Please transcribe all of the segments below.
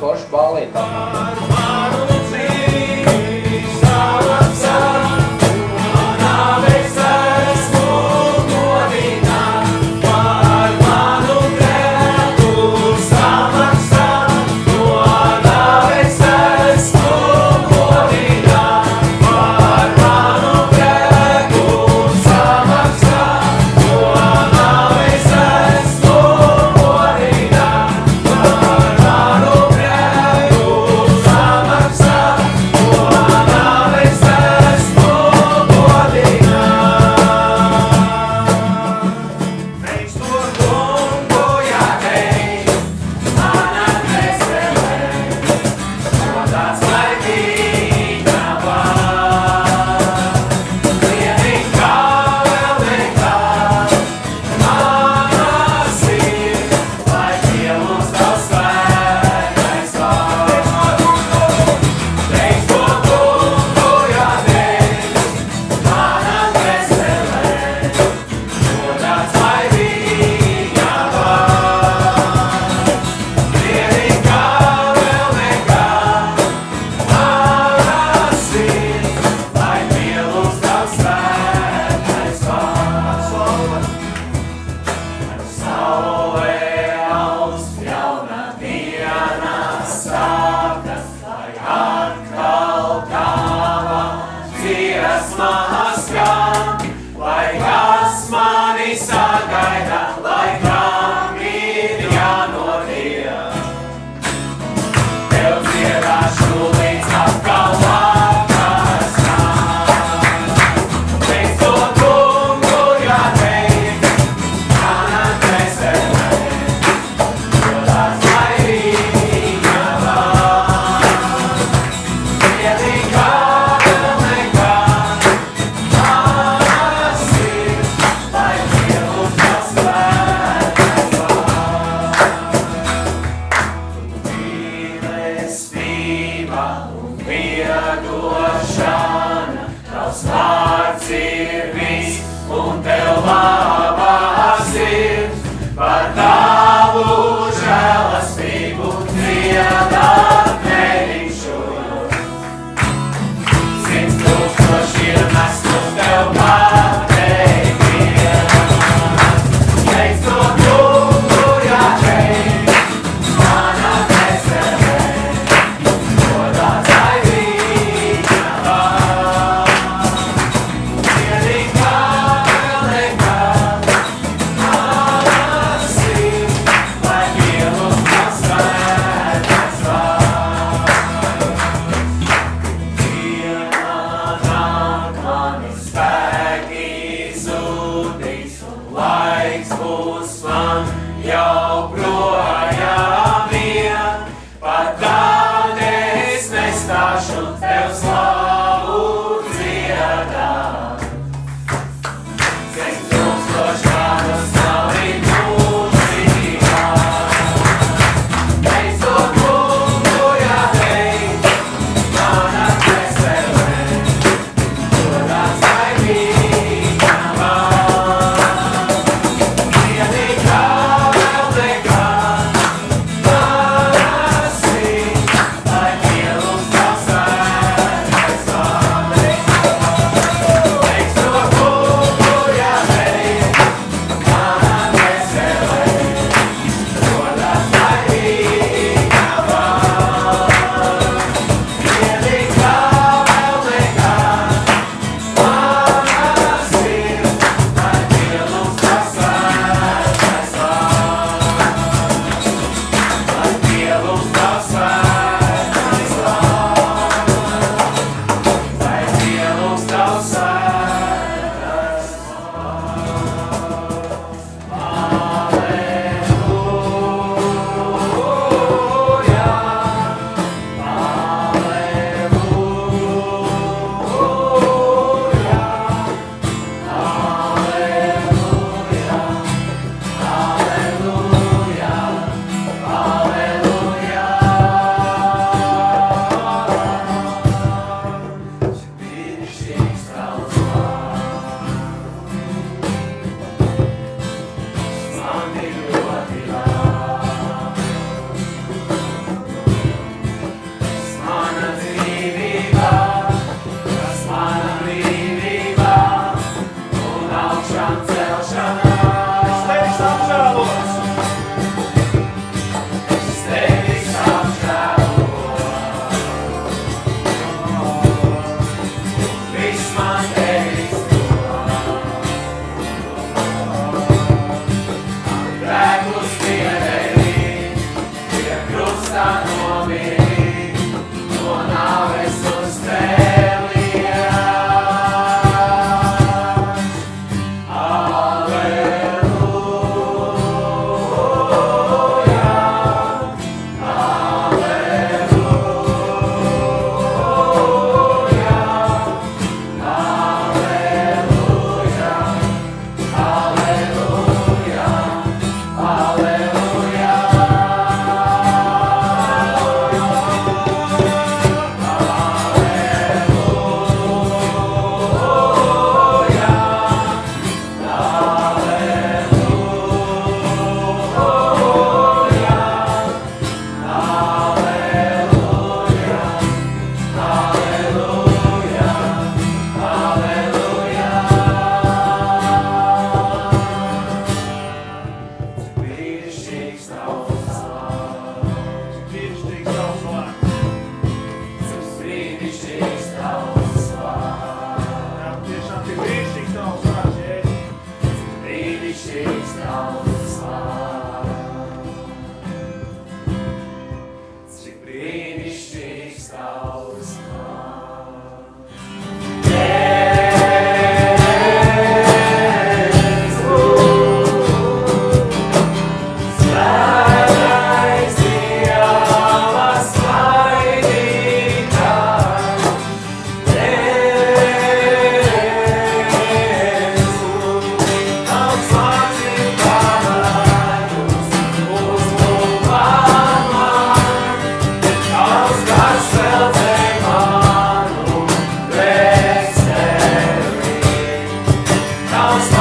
esat uz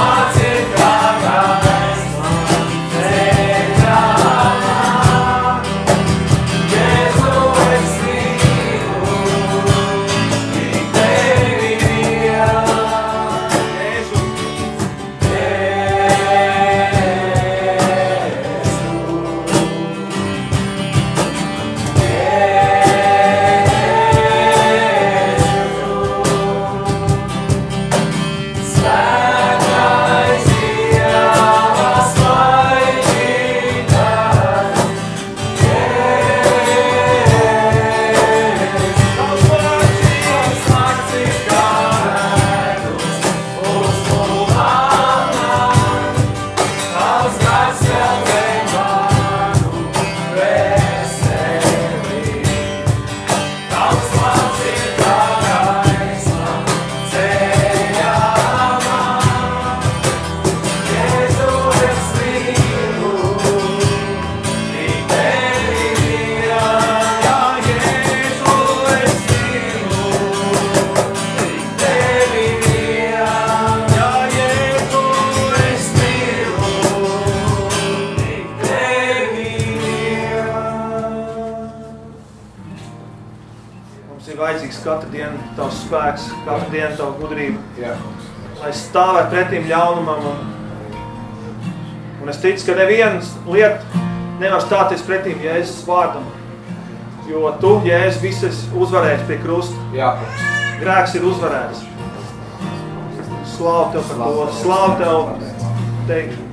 다 nevienas lieta nevar stāties pretīm Jēzus vārdam. Jo tu, Jēzus, visas uzvarēs pie krusta. Jā. Grēks ir uzvarēts. Slāv Tev par to. Slāv Tev teikšu.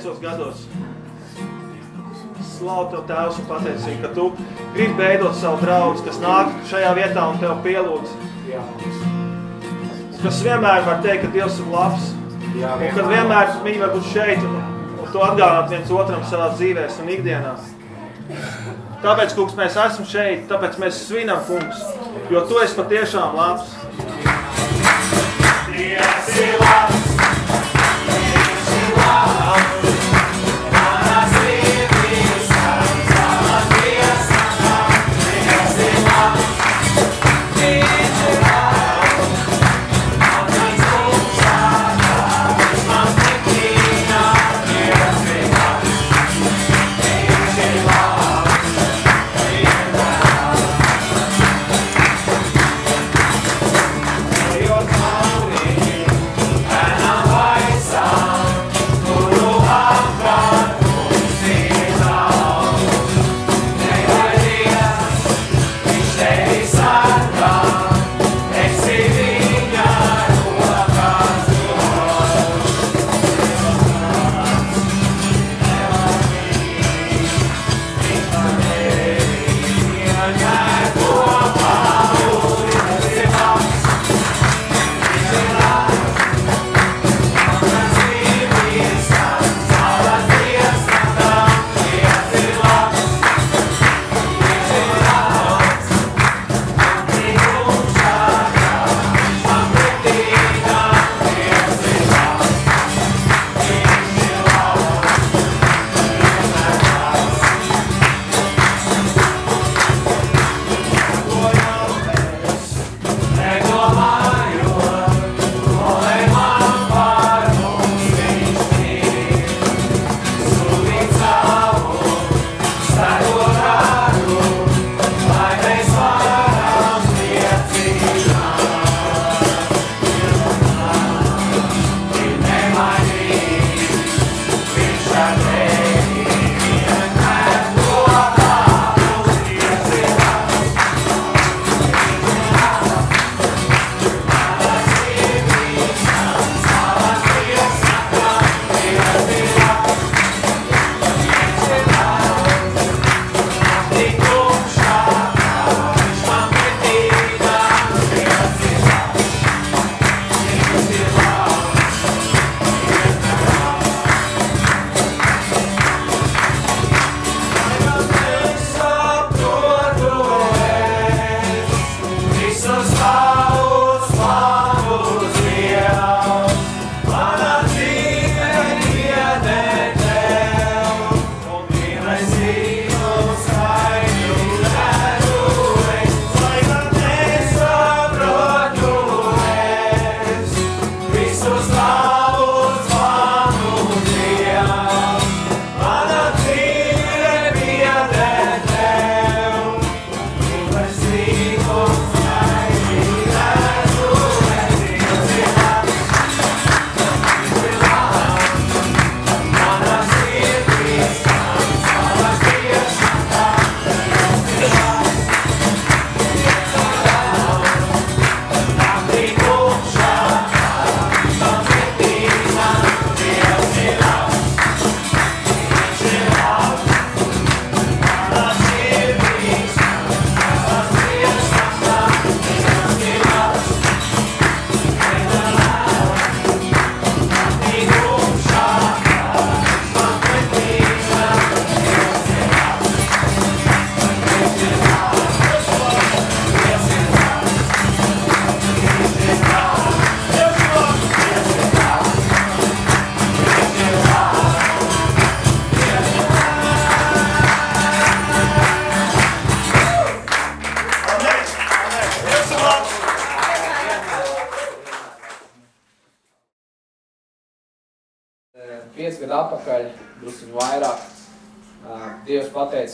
Piecos gados. Slavu Tev, Tēvs, un pateicīgi, ka Tu gribi veidot savu draugu, kas nāk šajā vietā un Tev pielūdz. Jā. Kas vienmēr var teikt, ka Dievs ir labs. Jā, un kad vienmēr viņi var būt šeit un, un to atgādināt viens otram savā dzīvēs un ikdienā. Tāpēc, kungs, mēs esam šeit, tāpēc mēs svinam, kungs, jo Tu esi patiešām labs. Dievs ir labs!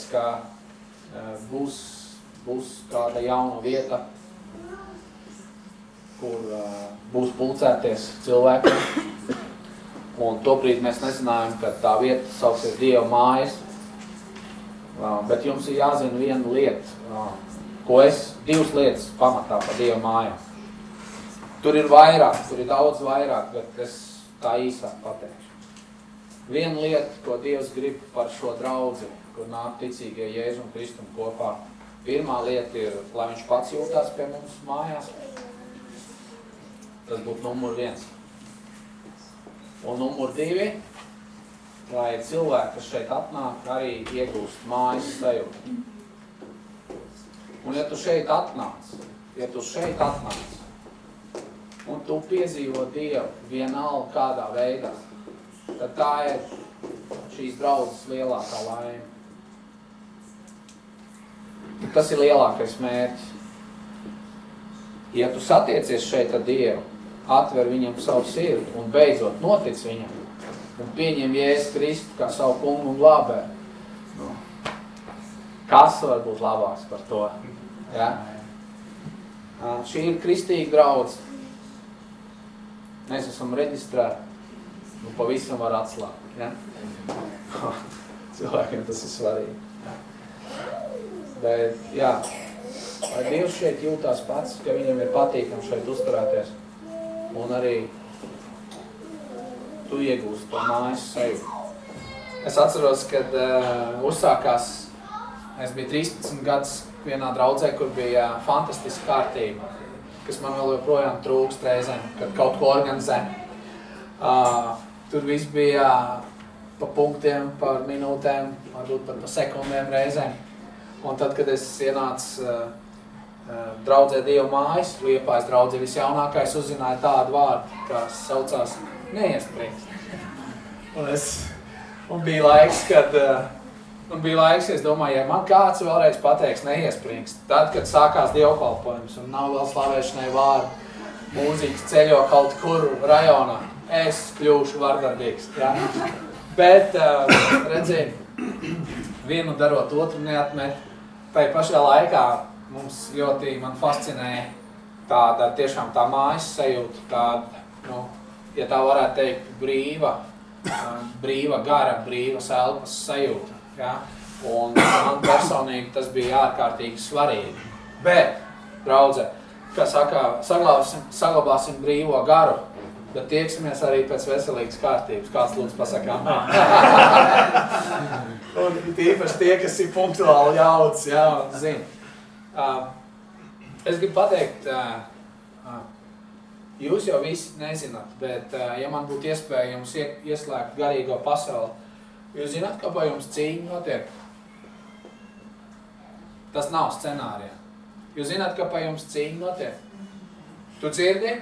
Pateica, ka būs, būs kāda jauna vieta, kur būs pulcēties cilvēki. Un tobrīd mēs nezinājām, ka tā vieta sauksies Dieva mājas. Bet jums ir jāzina viena lieta, ko es, divas lietas pamatā par Dieva mājām. Tur ir vairāk, tur ir daudz vairāk, bet es tā īsāk pateikšu. Viena lieta, ko Dievs grib par šo draudzi, kur nāk ticīgie Jēzu un Kristum kopā. Pirmā lieta ir, lai viņš pats jūtās pie mums mājās. Tas būtu numur viens. Un numur divi, lai cilvēki, kas šeit atnāk, arī iegūst mājas sajūtu. Un ja tu šeit atnāc, ja tu šeit atnāc, un tu piedzīvo Dievu vienalga kādā veidā, tad tā ir šīs draudzes lielākā laime. Tas ir lielākais mērķis. Ja tu satiecies šeit ar Dievu, atver viņam savu sirdi un beidzot notic viņam un pieņem Jēzus Kristu kā savu kungu un glābē, nu, kas var būt labāks par to? Ja? Šī ir kristīga draudz. Mēs esam reģistrēti nu, pavisam var atslābt. Ja? Cilvēkiem tas ir svarīgi. Bet, jā, lai Dievs šeit jūtās pats, ka viņam ir patīkam šeit uzturēties. Un arī tu iegūst to mājas sajūtu. Es atceros, kad uh, uzsākās, es biju 13 gadus vienā draudzē, kur bija fantastiska kārtība, kas man vēl joprojām trūkst reizēm, kad kaut ko organizē. Uh, Tur viss bija pa punktiem, par minūtēm, varbūt pat pa sekundēm reizēm. Un tad, kad es ienācu uh, uh, draudzē Dievu mājas, Liepājas draudzē visjaunākais, uzzināja tādu vārdu, kas saucās neiesprings. un, es, un bija laiks, kad, uh, un bija laiks, es domāju, ja man kāds vēlreiz pateiks neiesprings, tad, kad sākās dievkalpojums un nav vēl slavēšanai vārdu, mūziķis ceļo kaut kur rajonā, es kļūšu vardarbīgs. Ja? Bet, uh, redziet, vienu darot, otru neatmet. Tai pašā laikā mums ļoti man fascinē tāda tiešām tā mājas sajūta, tāda, nu, ja tā varētu teikt, brīva, brīva gara, brīvas elpas sajūta. Ja? Un man personīgi tas bija ārkārtīgi svarīgi. Bet, draudze, kā saka, saglabāsim, saglabāsim brīvo garu, bet tieksimies arī pēc veselīgas kārtības. Kāds lūdzu pasakām? un tīpaši tie, kas ir punktuāli jauts, jā, un zin. Uh, es gribu pateikt, uh, uh, jūs jau visi nezināt, bet ja man būtu iespēja jums ieslēgt garīgo pasauli, jūs zināt, ka pa jums cīņa notiek? Tas nav scenārijā. Jūs zināt, ka pa jums cīņa notiek? Tu dzirdi?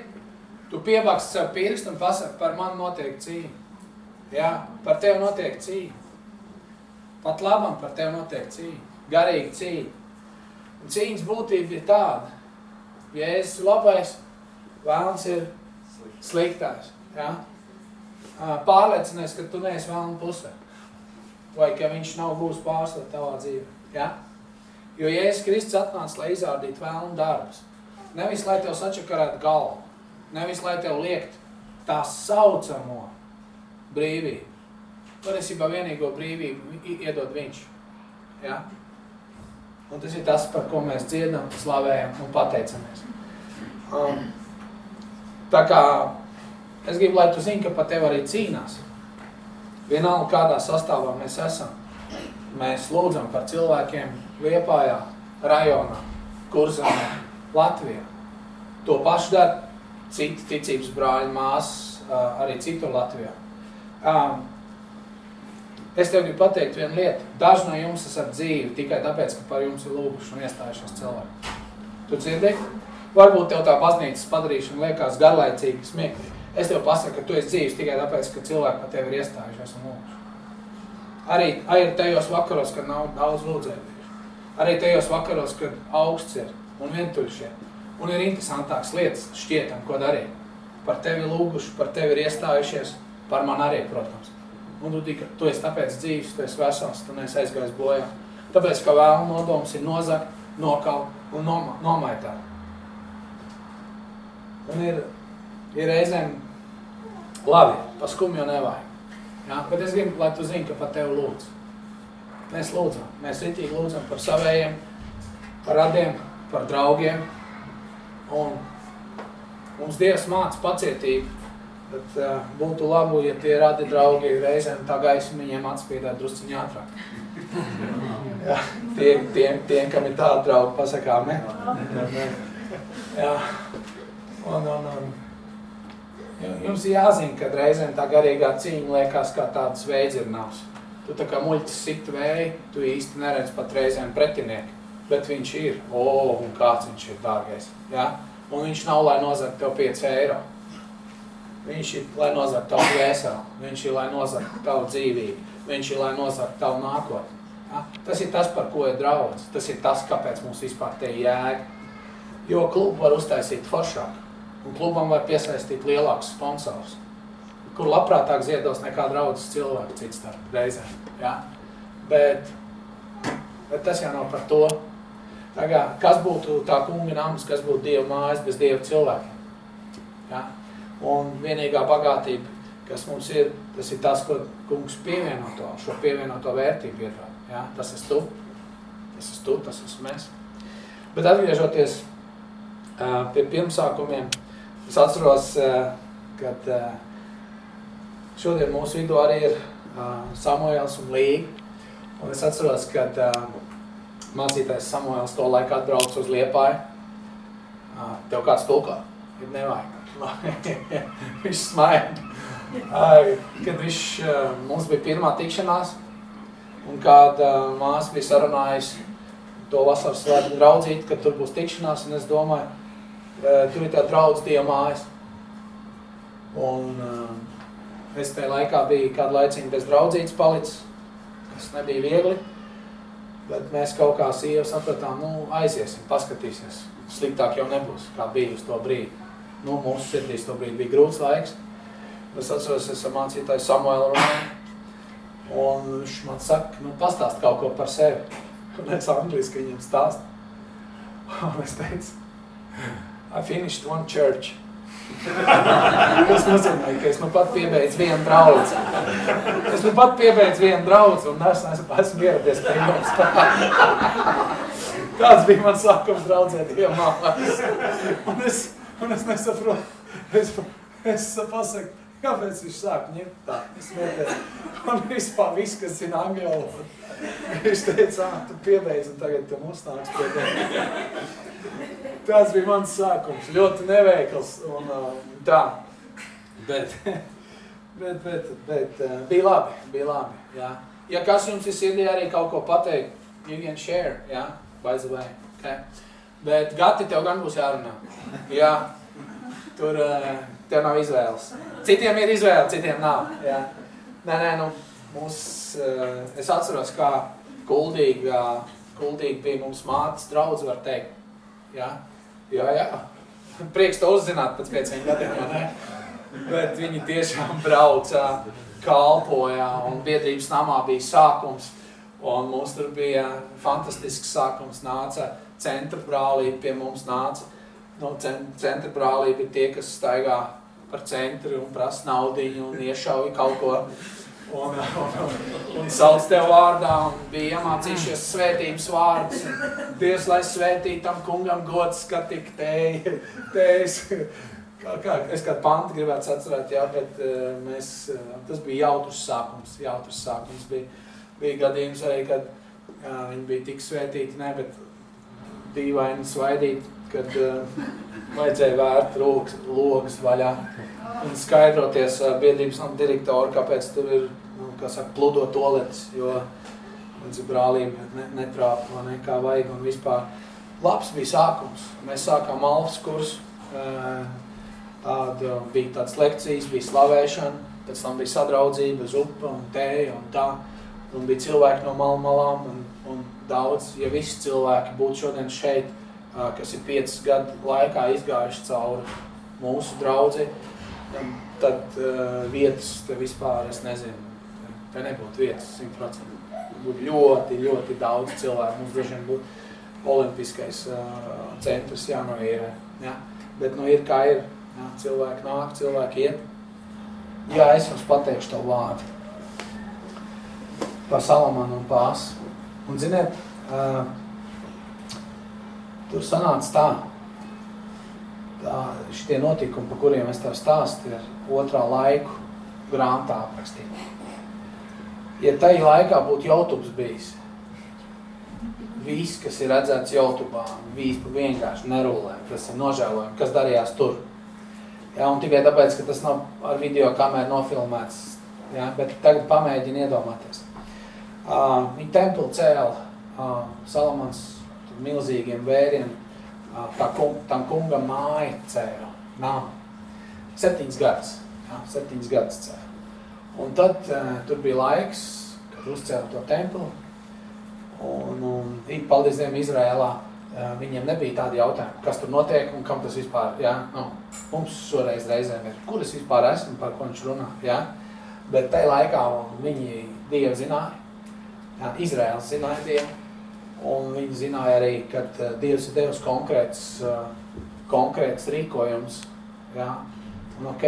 Tu piebaksti sev pirkstu un pasaki, par mani notiek cīņa. Jā, par tevi notiek cīņa. Pat labam par tevi notiek cīņa. Garīga cīņa. Un cīņas būtība ir tāda. Ja esi labais, vēlns ir sliktājs. Ja? Pārliecinies, ka tu neesi vēlna pusē. Vai ka viņš nav būs pārstāv tavā dzīvē. Ja? Jo Jēzus Kristus atnāca, lai izrādītu vēlnu darbus. Nevis, lai tev sačakarētu galvu. Nevis, lai tev liekt tā saucamo brīvību. Patiesībā vienīgo brīvību iedod viņš. Ja? Un tas ir tas, par ko mēs dziedam, slavējam un pateicamies. Um, tā kā es gribu, lai tu zini, ka par tevi arī cīnās. Vienalga, kādā sastāvā mēs esam. Mēs lūdzam par cilvēkiem Liepājā, rajonā, Kurzemē, Latvijā. To pašu dara citi ticības brāļi, māsas, arī citur Latvijā. Es tev gribu pateikt vienu lietu. Daži no jums esat dzīvi tikai tāpēc, ka par jums ir lūguši un iestājušies cilvēki. Tu dzirdi? Varbūt tev tā baznīcas padarīšana liekas garlaicīgi, smieklīgi. Es tev pasaku, ka tu esi dzīves tikai tāpēc, ka cilvēki par tevi ir iestājušies un lūguši. Arī, arī tajos vakaros, kad nav daudz lūdzēju. Arī tajos vakaros, kad augsts ir un vientuļš ir. Un ir interesantāks lietas šķietam, ko darīt. Par tevi lūguši, par tevi ir iestājušies, Par man arī, protams. Un tu, tika, tu esi tāpēc dzīves, tu esi vesels, tu neesi aizgājis bojā. Tāpēc, ka vēl nodoms ir nozakt, nokaut un noma, nomaitāt. Un ir, ir reizēm labi, pa skumju nevajag. Ja? Bet es gribu, lai tu zini, ka par tevi lūdzu. Mēs lūdzam, mēs ritīgi lūdzam par savējiem, par radiem, par draugiem. Un mums Dievs māca pacietību, bet uh, būtu labu, ja tie radi draugi reizēm tā gaisma viņiem atspīdēt drusciņā ātrāk. ja, tie, tiem, tiem, kam ir tāda drauga, pasakām, ne? Ja. Un, un, un, Jums ir jāzina, ka reizēm tā garīgā cīņa liekas kā tāds veidzirnavs. Tu tā kā muļķis sit vēju, tu īsti neredz pat reizēm pretinieku, bet viņš ir, o, oh, un kāds viņš ir dārgais. Ja? Un viņš nav, lai nozagt tev 5 eiro. Viņš ir, lai nozagt tavu vēselu, viņš ir, lai nozagt tavu dzīvību, viņš ir, lai nozagt tavu nākotni. Ja? Tas ir tas, par ko ir draudz. Tas ir tas, kāpēc mums vispār te jēga. Jo klubu var uztaisīt foršāk un klubam var piesaistīt lielākus sponsors, kur labprātāk ziedos nekā draudzes cilvēku cits starp reizē. Ja? Bet, bet tas jau nav par to. Tagad, kas būtu tā kunga nams, kas būtu Dieva mājas bez Dieva cilvēkiem? Ja? Un vienīgā bagātība, kas mums ir, tas ir tas, ko kungs pievienoto, šo pievienoto vērtību iedod. Ja? Tas esi tu, tas esi tu, tas esmu mēs. Bet atgriežoties uh, pie pirmsākumiem, Es atceros, eh, kad eh, šodien mūsu vidū arī ir Samuēls un Līga. Un es atceros, kad mācītājs Samuēls to laiku atbrauc uz Liepāju. Tev kāds tulkā? Ir nevajag. viņš smaida. Kad viņš, mums bija pirmā tikšanās, un kāda māsa bija sarunājusi to vasaras svētku draudzīt, kad tur būs tikšanās, un es domāju, tur ir tā draudz Dieva mājas. Un es tajā laikā biju kādu laiciņu bez draudzītes palicis, kas nebija viegli. Bet mēs kaut kā sieva sapratām, nu aiziesim, paskatīsies. Sliktāk jau nebūs, kā bija uz to brīdi. Nu, mūsu sirdīs to brīdi bija grūts laiks. Es atceros, es ar mācītāju Samuelu runāju. Un viņš man saka, nu pastāst kaut ko par sevi. Un es angliski viņam stāstu. Un es teicu, I finished one church. Tas nozīmē, ka es nu pat piebeidzu vienu draudzi. Es nu pat piebeidzu vienu draudzi un es esmu, ieradies pie jums. Tāds bija mans sākums draudzē Dievmālās. Un es, un es nesaprotu, es, es pasaku, kāpēc viņš sāk ņemt tā, smieties. Un vispār viss, kas zina angļu valodu. Viņš teica, tu piebeidz un tagad tu mums nāks pie tevi. Tas bija mans sākums. Ļoti neveikls un uh, tā. Bet, bet, bet, bet uh, bija labi, bija labi, jā. Ja kas jums ir sirdī arī kaut ko pateikt, you can share, jā, by the way, okay. Bet gati tev gan būs jārunā, jā. Tur uh, tev nav izvēles. Citiem ir izvēle, citiem nav, jā. Nē, nē, nu, mūs, uh, es atceros, kā kuldīgi, kuldīgi bija mums mātes draudz, var teikt, jā. Jā, jā. Prieks to uzzināt pēc pieciem gadiem, ne? Bet viņi tiešām brauca, kalpoja, un biedrības namā bija sākums. Un mums tur bija fantastisks sākums, nāca centra brālība pie mums nāca. No centra brālība ir tie, kas staigā par centru un prasa naudiņu un iešauja kaut ko un, un, un sauc tev vārdā, un bija iemācījušies svētības vārdus. Dievs, lai svētī tam kungam gods, ka tik tēj, tējas. Kā, kā, es kādu pantu gribētu atcerēt, jā, bet uh, mēs, uh, tas bija jautrs sākums, jautrs sākums. Bija, bija gadījums arī, kad jā, viņi bija tik svētīti, ne, bet dīvaini svaidīti, kad uh, vajadzēja vērt rokas, logas vaļā un skaidroties ar biedrības direktoru, kāpēc tur ir, nu, kā saka, pludo toaletes, jo līdz brālība ne, netrāpa, ne, kā vajag un vispār. Labs bija sākums. Mēs sākām alfas kursu, tāda bija tāds lekcijas, bija slavēšana, pēc tam bija sadraudzība, zupa un tēja un tā, un bija cilvēki no malu malām un, un daudz, ja visi cilvēki būtu šodien šeit, kas ir piecas gadu laikā izgājuši cauri mūsu draudzi, tad vietas te vispār, es nezinu, te nebūtu vietas 100%. Būtu ļoti, ļoti daudz cilvēku. Mums droši vien būtu olimpiskais centrs jānoīrē. Ja? Bet nu ir kā ir. Ja? Cilvēki nāk, cilvēki iet. Jā, es jums pateikšu to vārdu. Par Salamanu un pāsu. Un ziniet, uh, tur sanāca tā, tā, šitie notikumi, pa kuriem es tev stāstu, ir otrā laiku grāmatā aprakstīti. Ja tai laikā būtu YouTube bijis, viss, kas ir redzēts YouTube, viss vienkārši nerulē, tas ir nožēlojumi, kas darījās tur. Ja, un tikai tāpēc, ka tas nav ar video kameru nofilmēts, ja, bet tagad pamēģini iedomāties. Uh, viņa templi cēla uh, Salamans milzīgiem vēriem, tā kum, tam kungam māja cēla, nav. Septiņas gads, ja, septiņas gads cēla. Un tad tur bija laiks, kad uzcēla to templi, un, un paldies Dievam Izrēlā, viņiem nebija tādi jautājumi, kas tur notiek un kam tas vispār, ja, nu, mums šoreiz reizēm ir, kur es vispār esmu, par ko viņš runā, ja, bet tajā laikā viņi Dievu zināja, Jā, Izraels zināja Dievu, un viņi zināja arī, ka uh, Dievs ir devis konkrēts, uh, konkrēts rīkojums. Jā. Un ok,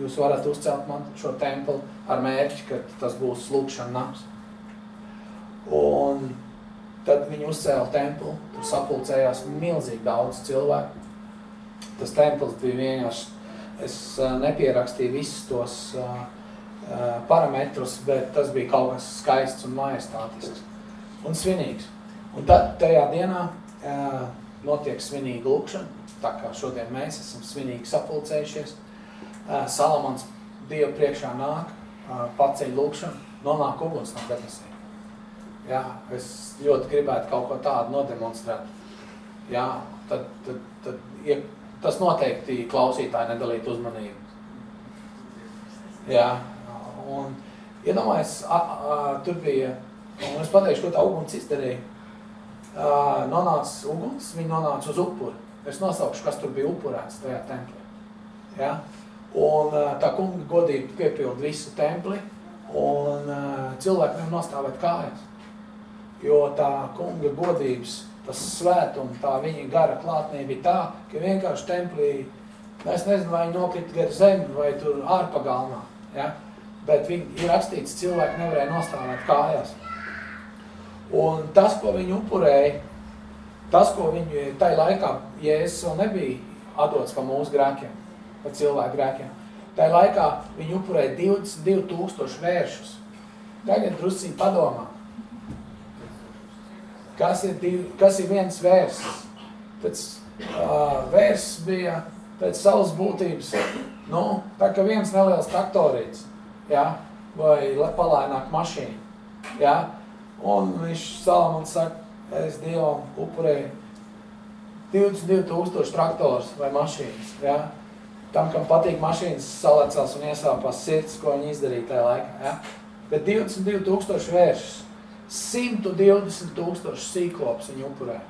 jūs varat uzcelt man šo templi ar mērķi, ka tas būs lūkšana nams. Un tad viņi uzcēla templi, tur sapulcējās milzīgi daudz cilvēku. Tas templis bija vienkārši, es uh, nepierakstīju visus tos uh, Eh, parametrus, bet tas bija kaut kas skaists un majestātisks un svinīgs. Un tad tajā dienā uh, notiek svinīga lūkšana, tā kā šodien mēs esam svinīgi sapulcējušies. Uh, Salamans Dievu priekšā nāk, uh, paceļ lūkšanu, nonāk uguns no debesīm. Jā, es ļoti gribētu kaut ko tādu nodemonstrēt. Jā, tad, tad, tad, ja, tas noteikti klausītāji nedalīt uzmanību. Jā, Un iedomājies, tur bija, un es pateikšu, ko tā uguns izdarīja. Nonāca uguns, viņi nonāca uz upuri. Es nosaukšu, kas tur bija upurēts tajā templī. Ja? Un tā kunga godīgi piepild visu templi, un cilvēki nevar nostāvēt kājas. Jo tā kunga godības, tas svētums, tā viņa gara klātnē bija tā, ka vienkārši templī, es nezinu, vai viņi nokrita gar zemi, vai tur ārpagalmā. Ja? bet viņi ir rakstīts, cilvēki nevarēja nostāvēt kājās. Un tas, ko viņi upurēja, tas, ko viņi tajā laikā, Jēzus vēl nebija atdots pa mūsu grēkiem, pa cilvēku grēkiem, tajā laikā viņi upurēja 22 tūkstoši vēršus. Tagad drusciņi padomā, kas ir, div, kas ir viens vērsts. Pēc uh, vērsts bija pēc savas būtības, nu, tā kā viens neliels traktorīts ja? vai palēnāk mašīna. Ja? Un viņš Salamans saka, es Dievam upurēju 22 tūkstoši traktors vai mašīnas. Ja? Tam, kam patīk mašīnas, salecās un iesāpās sirds, ko viņi izdarīja tajā laikā. Ja? Bet 22 tūkstoši vēršas, 120 tūkstoši sīklops viņi upurē.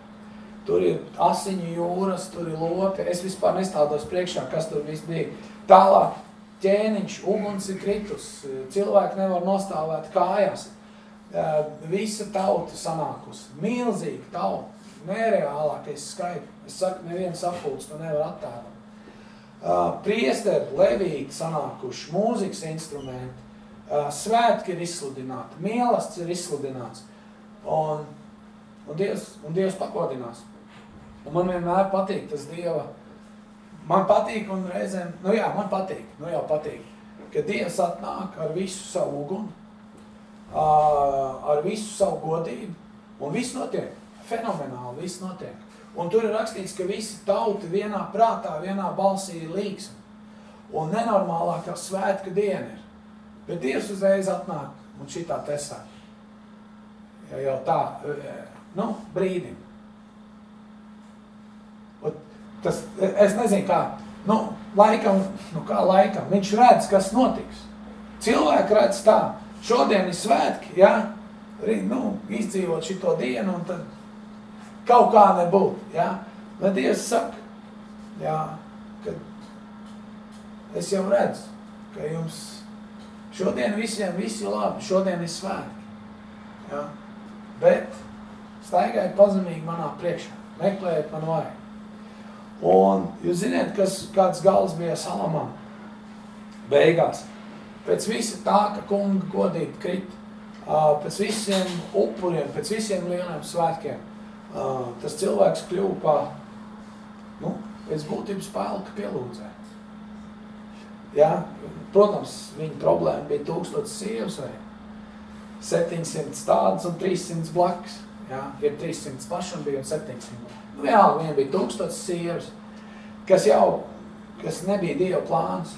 Tur ir asiņu jūras, tur ir lopi. Es vispār nestādos priekšā, kas tur viss bija. Tālāk ķēniņš, uguns ir kritus, cilvēki nevar nostāvēt kājās. Visa tauta sanākusi, milzīga tauta, nereālākais skaits. Es saku, neviens apults to nevar attēlot. Priesteri, levīti sanākuši, mūzikas instrumenti, svētki ir izsludināti, mielasts ir izsludināts. Un, un, Dievs, un Dievs pakodinās. Un man vienmēr patīk tas Dieva Man patīk un reizēm, nu jā, man patīk, nu jau patīk, ka Dievs atnāk ar visu savu uguni, ar visu savu godību, un viss notiek, fenomenāli viss notiek. Un tur ir rakstīts, ka visi tauti vienā prātā, vienā balsī ir līgsmi. Un nenormālākā svētka diena ir. Bet Dievs uzreiz atnāk un šitā tesā. Ja jau tā, nu, brīdim. Tas, es nezinu, kā, nu, laikam, nu kā laikam, viņš redz, kas notiks. Cilvēki redz tā, šodien ir svētki, ja, nu, izdzīvot šito dienu, un tad kaut kā nebūt, ja. Bet Dievs saka, jā, ka es jau redzu, ka jums šodien visiem viss ir labi, šodien ir svētki. Ja? Bet staigājiet pazemīgi manā priekšā, meklējiet man vajag. Un jūs ziniet, kas, kāds gals bija Salamam beigās. Pēc visa tā, ka kunga godīt krit, pēc visiem upuriem, pēc visiem lieliem svētkiem, tas cilvēks kļuva pa, nu, pēc būtības pēlka pielūdzē. Ja? Protams, viņa problēma bija tūkstots sievas vai 700 tādas un 300 blakus. Ja? Ir 300 pašam bija un 700. Nu, jā, vien bija tūkstots sievas, kas jau, kas nebija Dieva plāns.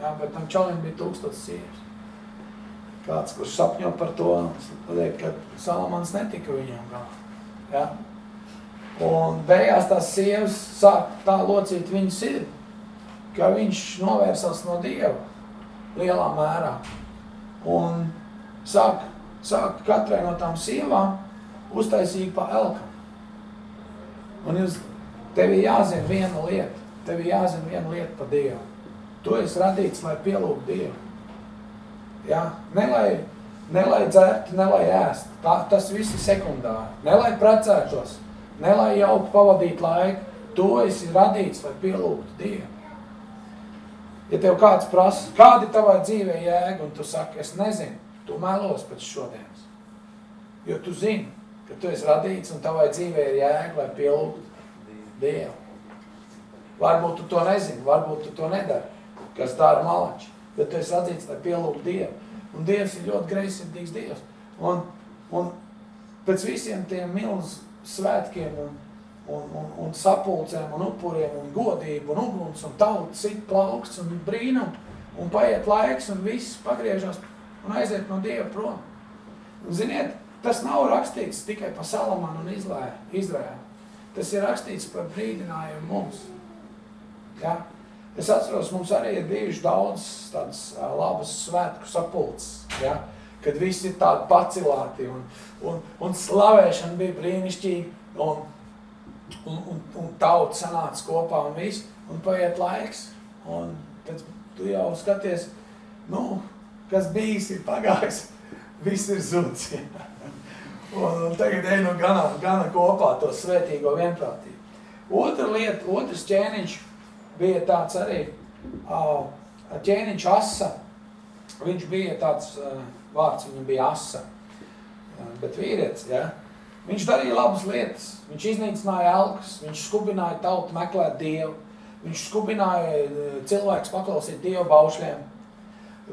Ja? Bet tam čalim bija tūkstots sievas. Kāds, kurš sapņo par to, pateikt, ka Salamans netika viņam galā. Ja? Un beigās tās sievas sāk tā locīt viņu sirdi, ka viņš novērsās no Dieva lielā mērā. Un sāk, sāk katrai no tām sievām uztaisīt pa elkam. Un jūs, tev ir jāzina viena lieta, tev ir jāzina viena lieta pa Dievu. Tu esi radīts, lai pielūgtu Dievu. Ja? Ne lai, ne lai dzertu, ne lai ēstu. Tā, tas viss ir sekundāri. Ne lai precētos, ne lai jauku pavadītu laiku. Tu esi radīts, lai pielūgtu Dievu. Ja tev kāds prasa, kāda ir tavā dzīvē jēga, un tu saki, es nezinu, tu melos pēc šodienas. Jo tu zini, ka tu esi radīts un tavai dzīvē ir jēga, lai pielūgtu Dievu. Varbūt tu to nezini, varbūt tu to nedari, kas dara malači, bet tu esi radīts, lai pielūgtu Dievu. Un Dievs ir ļoti greizsirdīgs Dievs. Un, un pēc visiem tiem milz svētkiem un un, un, un sapulcēm, un upuriem, un godību, un uguns, un tautas sit plauksts, un brīnum, un paiet laiks, un viss pagriežās un aiziet no Dieva prom. Un, ziniet, tas nav rakstīts tikai par Salamanu un Izraēlu. Tas ir rakstīts par brīdinājumu mums. Ja? Es atceros, mums arī ir bijuši daudz tādas labas svētku sapulces, ja? kad visi ir tādi pacilāti, un, un, un slavēšana bija brīnišķīga, un un, un, un tauta sanāca kopā un viss, un paiet laiks, un tad tu jau skaties, nu, kas bijis ir pagājis, viss ir zuds. un, un tagad ej nu gana, gana kopā to svētīgo vienprātību. Otra lieta, otrs ķēniņš bija tāds arī, ķēniņš asa, viņš bija tāds, vārds viņam bija asa, bet vīrietis, ja, Viņš darīja labas lietas, viņš iznīcināja elkas, viņš skubināja tautu meklēt Dievu, viņš skubināja cilvēks paklausīt Dievu baušļiem.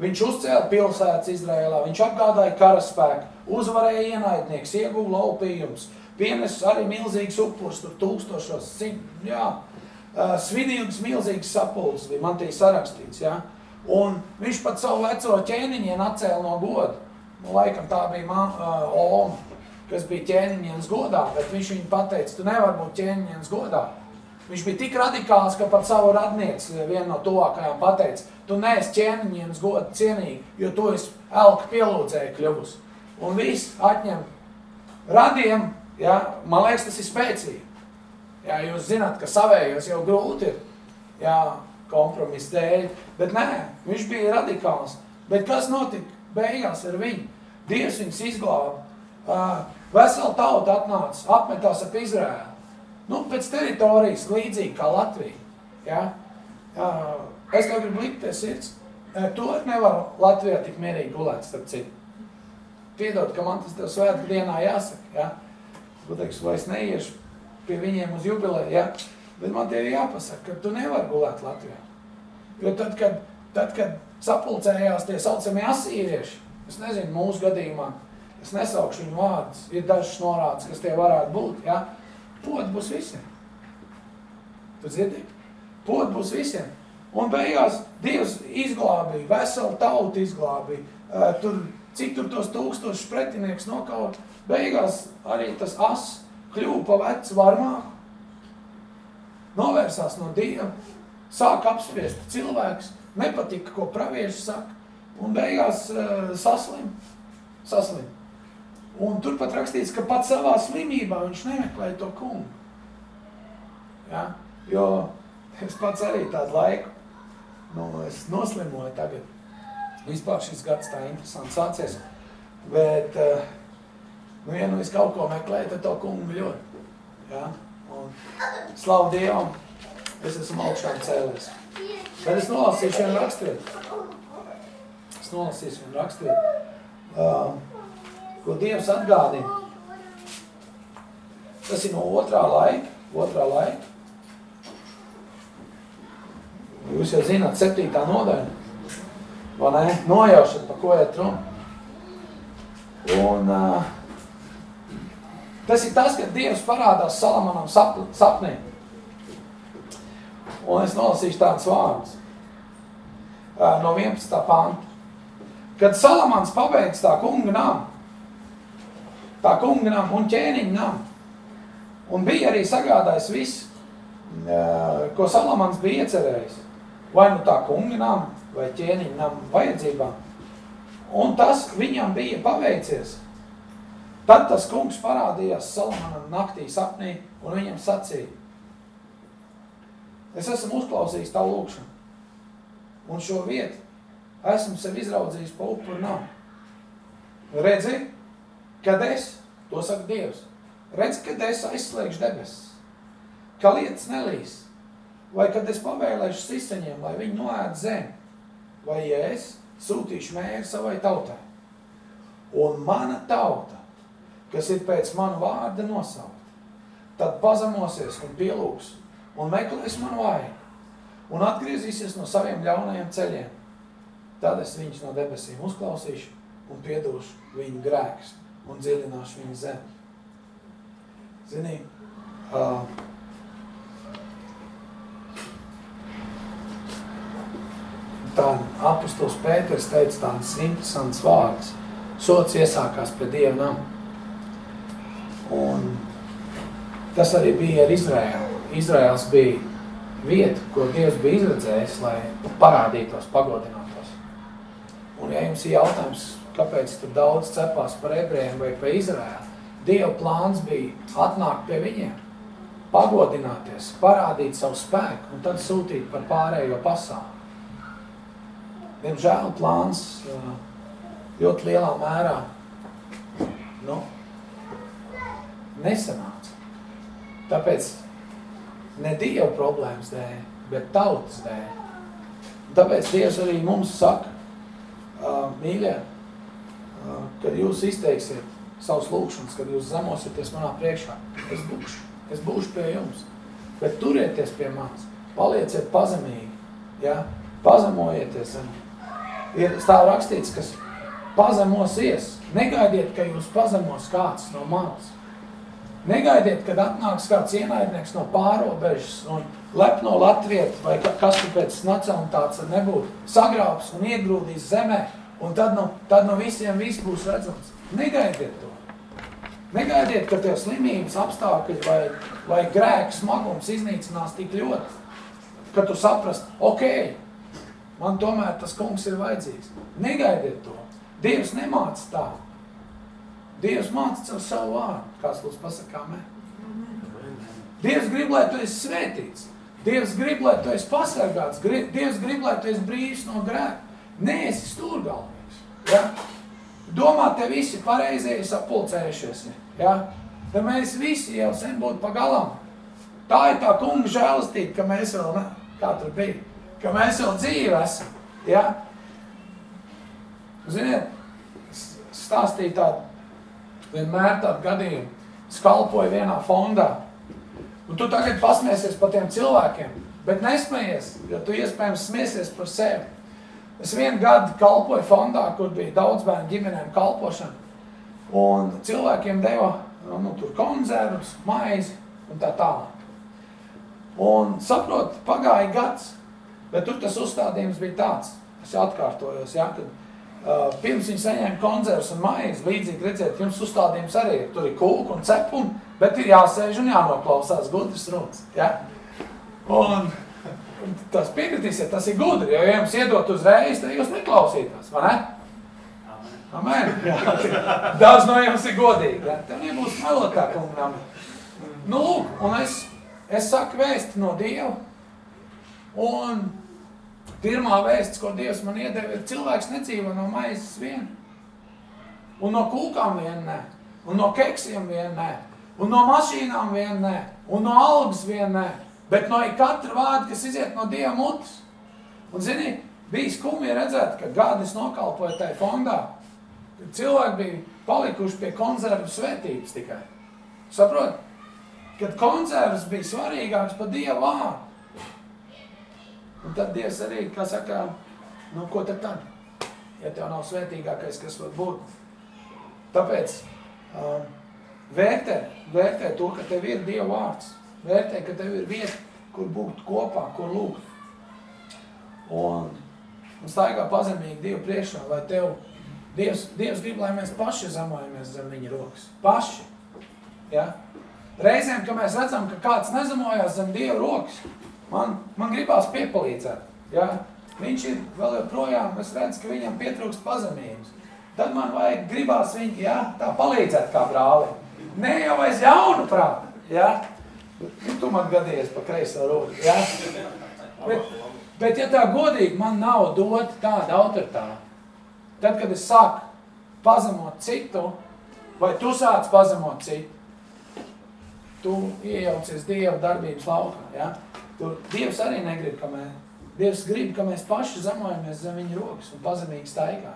Viņš uzcēla pilsētas Izrēlā, viņš apgādāja karaspēku, uzvarēja ienaidnieks, ieguva laupījums, pienes arī milzīgs upurs, tur tūkstošos, simt, jā, uh, svinīgs milzīgs sapulcs bija, man tī sarakstīts, jā. Un viņš pat savu veco ķēniņiem atcēla no goda. Nu, laikam tā bija man, uh, Oloma kas bija ķēniņienas godā, bet viņš viņu pateica, tu nevar būt ķēniņienas godā. Viņš bija tik radikāls, ka pat savu radnieci vienu no tuvākajām pateica, tu neesi ķēniņienas goda cienīgi, jo tu esi elka pielūdzēja kļuvus. Un viss atņem radiem, ja, man liekas, tas ir spēcīgi. Jā, jūs zināt, ka savējos jau grūti ir, jā, kompromiss dēļ, bet nē, viņš bija radikāls. Bet kas notika beigās ar viņu? Dievs viņus izglāba. Uh, Vesela tauta atnāca, apmetās ap Izrēlu. Nu, pēc teritorijas līdzīgi kā Latvija. Ja? Uh, es tev gribu likt pie sirds. Uh, arī nevar Latvijā tik mierīgi gulēt, starp citu. Piedod, ka man tas tev svētku dienā jāsaka. Ja? Tu teiks, vai es neiešu pie viņiem uz jubilēju, ja? bet man tev jāpasaka, ka tu nevari gulēt Latvijā. Jo tad, kad, tad, kad sapulcējās tie saucamie asīrieši, es nezinu, mūsu gadījumā, Es nesaukšu viņu vārdus. Ir dažas norādes, kas tie varētu būt. Ja? Pot būs visiem. Tu dzirdi? Pot būs visiem. Un beigās Dievs izglābīja, veselu tautu izglābīja. Uh, tur, cik tur tos tūkstošus pretinieks nokaut. Beigās arī tas as kļuva pa vecu varmāku. Novērsās no Dieva. Sāk apspriest cilvēks. Nepatika, ko pravieši saka. Un beigās uh, saslim. Saslim. Un turpat rakstīts, ka pat savā slimībā viņš nemeklēja to kungu. Ja? Jo es pats arī tādu laiku nu, es noslimoju tagad. Vispār šis gads tā interesanti sācies. Bet, uh, nu, ja nu es kaut ko meklēju, tad to kungu ļoti. Ja? Un slavu Dievam, es esmu augšām cēlies. Bet es nolasīšu vienu rakstīju. Es nolasīšu vienu rakstīju, uh, ko Dievs atgādina. Tas ir no otrā laika, otrā laika. Jūs jau zināt, septītā nodaļa. Vai ne? Nojaušat, pa ko iet runa. Un uh, tas ir tas, kad Dievs parādās Salamanam sap, sapnī. Un es nolasīšu tādus vārdus no 11. panta. Kad Salamans pabeidz tā kunga namu, tā kunga namu un ķēniņa namu, un bija arī sagādājis visu, uh, ko Salamans bija iecerējis, vai nu tā kunga namu, vai ķēniņa namu vajadzībām, un tas viņam bija paveicies. Tad tas kungs parādījās Salamanam naktī sapnī un viņam sacīja, es esmu uzklausījis tavu lūkšanu, un šo vietu esmu sev izraudzījis pa upuru namu. Redzi, kad es, to saka Dievs, redzi, kad es aizslēgšu debesis, ka lietas nelīs, vai kad es pavēlēšu siseņiem, lai viņi noēd zemi, vai ja es sūtīšu mēri savai tautai. Un mana tauta, kas ir pēc mana vārda nosaukt, tad pazemosies un pielūks un meklēs manu vaigu un atgriezīsies no saviem ļaunajiem ceļiem. Tad es viņus no debesīm uzklausīšu un piedošu viņu grēkus un dziedināšu viņu zemi. Zini, uh, tā apustuls Pēters teica tādas interesants vārds. Sots iesākās pie Dieva nama. Un tas arī bija ar Izraēlu. Izraēls bija vieta, ko Dievs bija izredzējis, lai parādītos, pagodinātos. Un ja jums ir jautājums, kāpēc tur daudz cepās par ebrejiem vai par Izraēlu, Dieva plāns bija atnākt pie viņiem, pagodināties, parādīt savu spēku un tad sūtīt par pārējo pasauli. Diemžēl plāns ļoti lielā mērā nu, nesanāca. Tāpēc ne Dieva problēmas dēļ, bet tautas dēļ. Tāpēc Dievs arī mums saka, mīļie, kad jūs izteiksiet savus lūkšanas, kad jūs zemosieties manā priekšā, es būšu, es būšu pie jums. Bet turieties pie manis, palieciet pazemīgi, ja? pazemojieties zem ir stāv rakstīts, kas pazemosies. Negaidiet, ka jūs pazemos kāds no malas. Negaidiet, kad atnāks kāds ienaidnieks no pārobežas un lepno Latviet vai kas tu pēc nacionalitātes nebūtu sagrābs un iegrūdīs zemē un tad no, tad no visiem viss būs redzams. Negaidiet to. Negaidiet, ka tev slimības apstākļi vai, vai grēku smagums iznīcinās tik ļoti, ka tu saprast, ok, Man tomēr tas kungs ir vajadzīgs. Negaidiet to. Dievs nemāca tā. Dievs māca caur savu vārdu. Kāds lūdzu pasakā mē? Dievs grib, lai tu esi svētīts. Dievs grib, lai tu esi pasargāts. Dievs grib, lai tu esi brīvs no grēka. Nē, esi stūrgalvīgs. Ja? Domā, te visi pareizie ir sapulcējušies. Ja? Tad mēs visi jau sen būtu pagalam. Tā ir tā kunga žēlastība, ka mēs vēl, ne, kā tur bija, ka mēs vēl dzīvi esam. Ja? Ziniet, stāstīja tādu, vienmēr tādu gadījumu. Es kalpoju vienā fondā. Un tu tagad pasmiesies par tiem cilvēkiem, bet nesmējies, jo tu iespējams smiesies par sevi. Es vienu gadu kalpoju fondā, kur bija daudz bērnu ģimenēm kalpošana. Un cilvēkiem deva nu, tur konzervus, maizi un tā tālāk. Un saprot, pagāja gads, Bet tur tas uzstādījums bija tāds, es atkārtojos, ja, kad pirms viņi saņēma konzervus un maizi, līdzīgi redzēt, jums uzstādījums arī ir, tur ir kūka un cepumi, bet ir jāsēž un jānoklausās gudrs runas, ja. Un, un tas piekritīsiet, tas ir gudri, jo ja jums iedot uzreiz, tad jūs neklausītās, vai ne? Amen. Daudz no jums ir godīgi, ja? tev nebūs melotā kungam. Nu, lūk, un es, es saku vēsti no Dieva, un Pirmā vēsts, ko Dievs man iedeva, ir cilvēks nedzīvo no maizes vien. Un no kūkām vien nē. Un no keksiem vien nē. Un no mašīnām vien nē. Un no algas vien nē. Bet no katra vārda, kas iziet no Dieva mutes. Un zini, bija skumji redzēt, ka gādis nokalpoja tai fondā. Cilvēki bija palikuši pie konservu svētības tikai. Saprot? Kad konservas bija svarīgāks par Dievu vārdu. Un tad Dievs arī, kā saka, nu ko tad tad? Ja tev nav svētīgākais, kas var būt. Tāpēc um, vērtē, vērtē to, ka tev ir Dieva vārds. Vērtē, ka tev ir vieta, kur būt kopā, kur lūgt. Un, un staigā pazemīgi Dievu priekšā, lai tev Dievs, Dievs grib, lai mēs paši zemojamies zem viņa rokas. Paši. Ja? Reizēm, kad mēs redzam, ka kāds nezemojās zem Dieva rokas, man, man gribās piepalīdzēt. Ja? Viņš ir vēl joprojām, es redzu, ka viņam pietrūkst pazemības. Tad man vajag gribās viņu, ja, tā palīdzēt kā brāli. Ne jau aiz jaunu prātu, ja? Nu, tu man gadījies pa kreiso roku, ja? Bet, bet ja tā godīgi man nav dot tāda autoritāte, tad, kad es sāku pazemot citu, vai tu sāc pazemot citu, tu iejaucies Dieva darbības laukā, ja? Tur Dievs arī negrib, ka mēs, Dievs grib, ka mēs paši zemojamies zem viņa rokas un pazemīgi staigā.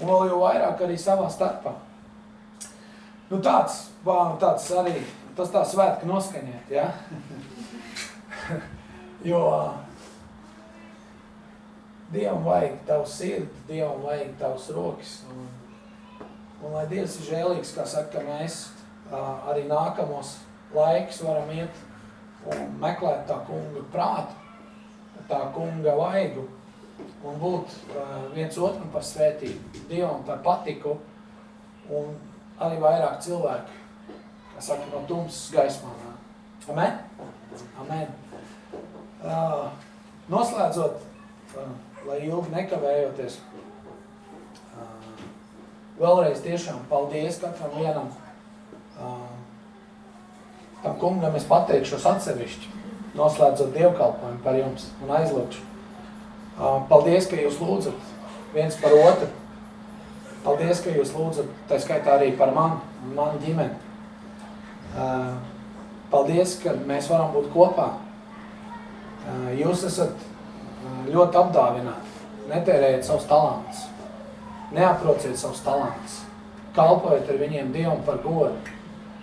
Un vēl jau vairāk arī savā starpā. Nu tāds, tāds arī, tas tā svētka noskaņiet, ja? jo Dievam vajag tavs sirdi, Dievam vajag tavs rokas. Un, un lai Dievs ir žēlīgs, kā saka, mēs arī nākamos laiks varam iet un meklēt tā kunga prātu, tā kunga vaigu un būt uh, viens otram par svētību, Dievam par patiku un arī vairāk cilvēku, kā saka, no tumsas gaismā. Amen? Amen. Uh, noslēdzot, uh, lai ilgi nekavējoties, uh, vēlreiz tiešām paldies katram vienam uh, tam kungam es pateikšos atsevišķi, noslēdzot dievkalpojumu par jums un aizlūkšu. Paldies, ka jūs lūdzat viens par otru. Paldies, ka jūs lūdzat, tā skaitā arī par mani un manu ģimeni. Paldies, ka mēs varam būt kopā. Jūs esat ļoti apdāvināti. Netērējiet savus talantus. Neaprociet savus talantus. Kalpojiet ar viņiem Dievam par godu.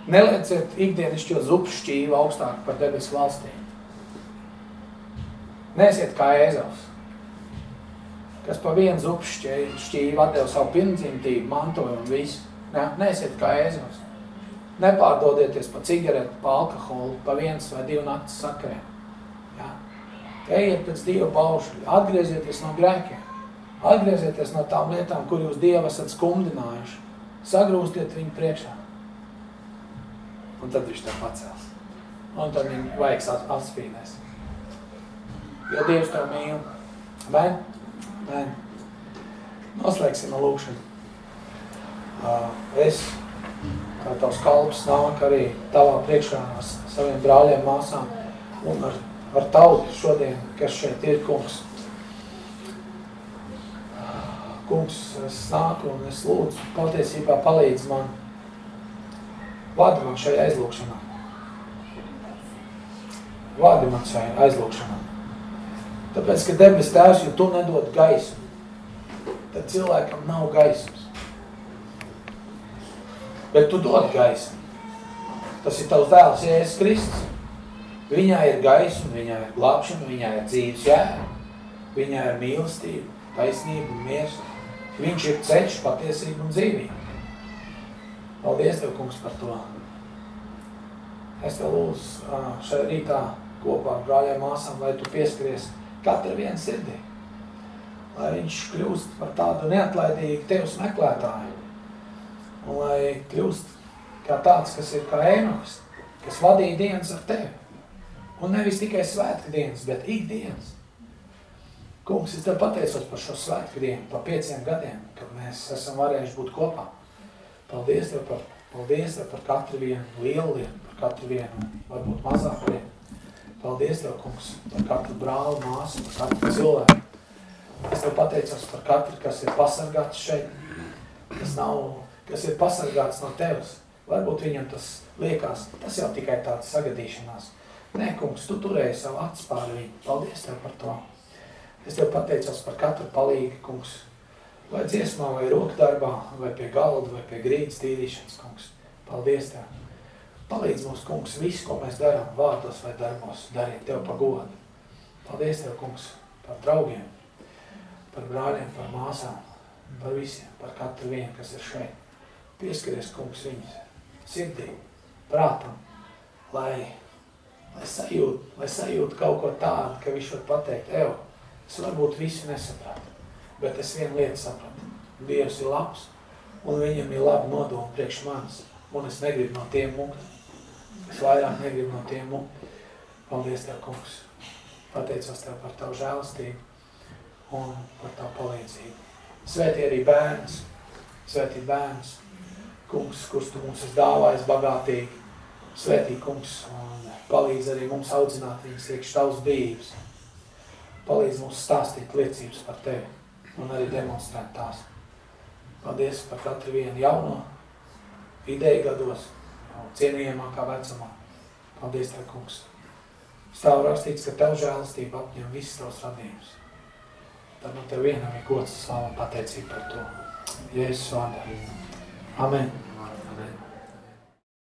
Nelieciet ikdienišķo zupu šķīvu augstāk par debesu valstīm. Nesiet kā Ēzavs, kas pa vienu zupu šķīvu atdeva savu pirmdzimtību, mantojumu visu. Ne? Nesiet kā Ēzavs. Nepārdodieties pa cigaretu, pa alkoholu, pa viens vai divu naktas sakariem. Ja? Ejiet pēc Dieva paušļa, atgriezieties no grēkiem. Atgriezieties no tām lietām, kur jūs Dievu esat skumdinājuši. Sagrūstiet viņu priekšā un tad viņš tā pacels. Un tad viņa vaigs apspīnēs. Jo Dievs tev mīl. Ben? Ben. Noslēgsim ar lūkšanu. Es, kā tavs kalps, nāk arī tavā priekšā ar saviem brāļiem, māsām un ar, ar tautu šodien, kas šeit ir, kungs. Kungs, es nāku un es lūdzu, patiesībā palīdz man Vādi man šai aizlūkšanā. Vādi man šai aizlūkšanā. Tāpēc, ka debes tēvs, jo tu nedod gaismu, tad cilvēkam nav gaismas. Bet tu dod gaismu. Tas ir tavs dēls, Jēzus Kristus. Viņā ir gaisma, viņā ir glābšana, viņā ir dzīves jēra, viņā ir mīlestība, taisnība un miers. Viņš ir ceļš, patiesība un dzīvība. Paldies Tev, kungs, par to. Es Tev lūdzu šajā rītā kopā ar brāļiem māsām, lai Tu pieskaries katra viena sirdī. Lai viņš kļūst par tādu neatlaidīgu Tevs meklētāju. Un lai kļūst kā tāds, kas ir kā Enoks, kas vadīja dienas ar Tevi. Un nevis tikai svētku dienas, bet ikdienas. Kungs, es Tev pateicos par šo svētku dienu, par pieciem gadiem, kad mēs esam varējuši būt kopā. Paldies Tev par, paldies tev par katru vienu lielu lietu, par katru vienu, varbūt mazāku lietu. Paldies Tev, kungs, par katru brāli, māsu, par katru cilvēku. Es Tev pateicos par katru, kas ir pasargāts šeit, kas, nav, kas ir pasargāts no Tevs. Varbūt viņam tas liekas, tas jau tikai tāds sagadīšanās. Nē, kungs, Tu turēji savu acis pār viņu. Paldies Tev par to. Es Tev pateicos par katru palīgi, kungs. Vai dziesmā, vai rokdarbā, vai pie galda, vai pie grīdas tīrīšanas, kungs. Paldies Tev. Palīdz mums, kungs, visu, ko mēs darām, vārdos vai darbos, darīt Tev pa godu. Paldies Tev, kungs, par draugiem, par brāļiem, par māsām, par visiem, par katru vienu, kas ir šeit. Pieskaries, kungs, viņas sirdī, prātam, lai, lai sajūt, lai sajūt kaut ko tādu, ka viņš var pateikt, ev, es varbūt visu nesapratu, bet es vienu lietu sapratu. Dievs ir labs, un viņam ir labi nodomi priekš manis, un es negribu no tiem mukt. Es vairāk negribu no tiem mukt. Paldies Tev, kungs. Pateicos Tev par Tavu žēlistību un par Tavu palīdzību. Svētī arī bērns, svētī bērns, kungs, kurš Tu mums esi dāvājis bagātīgi. Svētī, kungs, un palīdz arī mums audzināt viņas iekš Tavas bības. Palīdz mums stāstīt liecības par Tevi un arī demonstrēt tās. Paldies par katru vienu jauno ideju gados, cienījamākā vecumā. Paldies, Tev, kungs. Stāv rakstīts, ka Tev žēlistība apņem visus Tavs radījumus. Tad no Tev vienam ir gods slāva pateicība par to. Jēzus vārdā. Amen.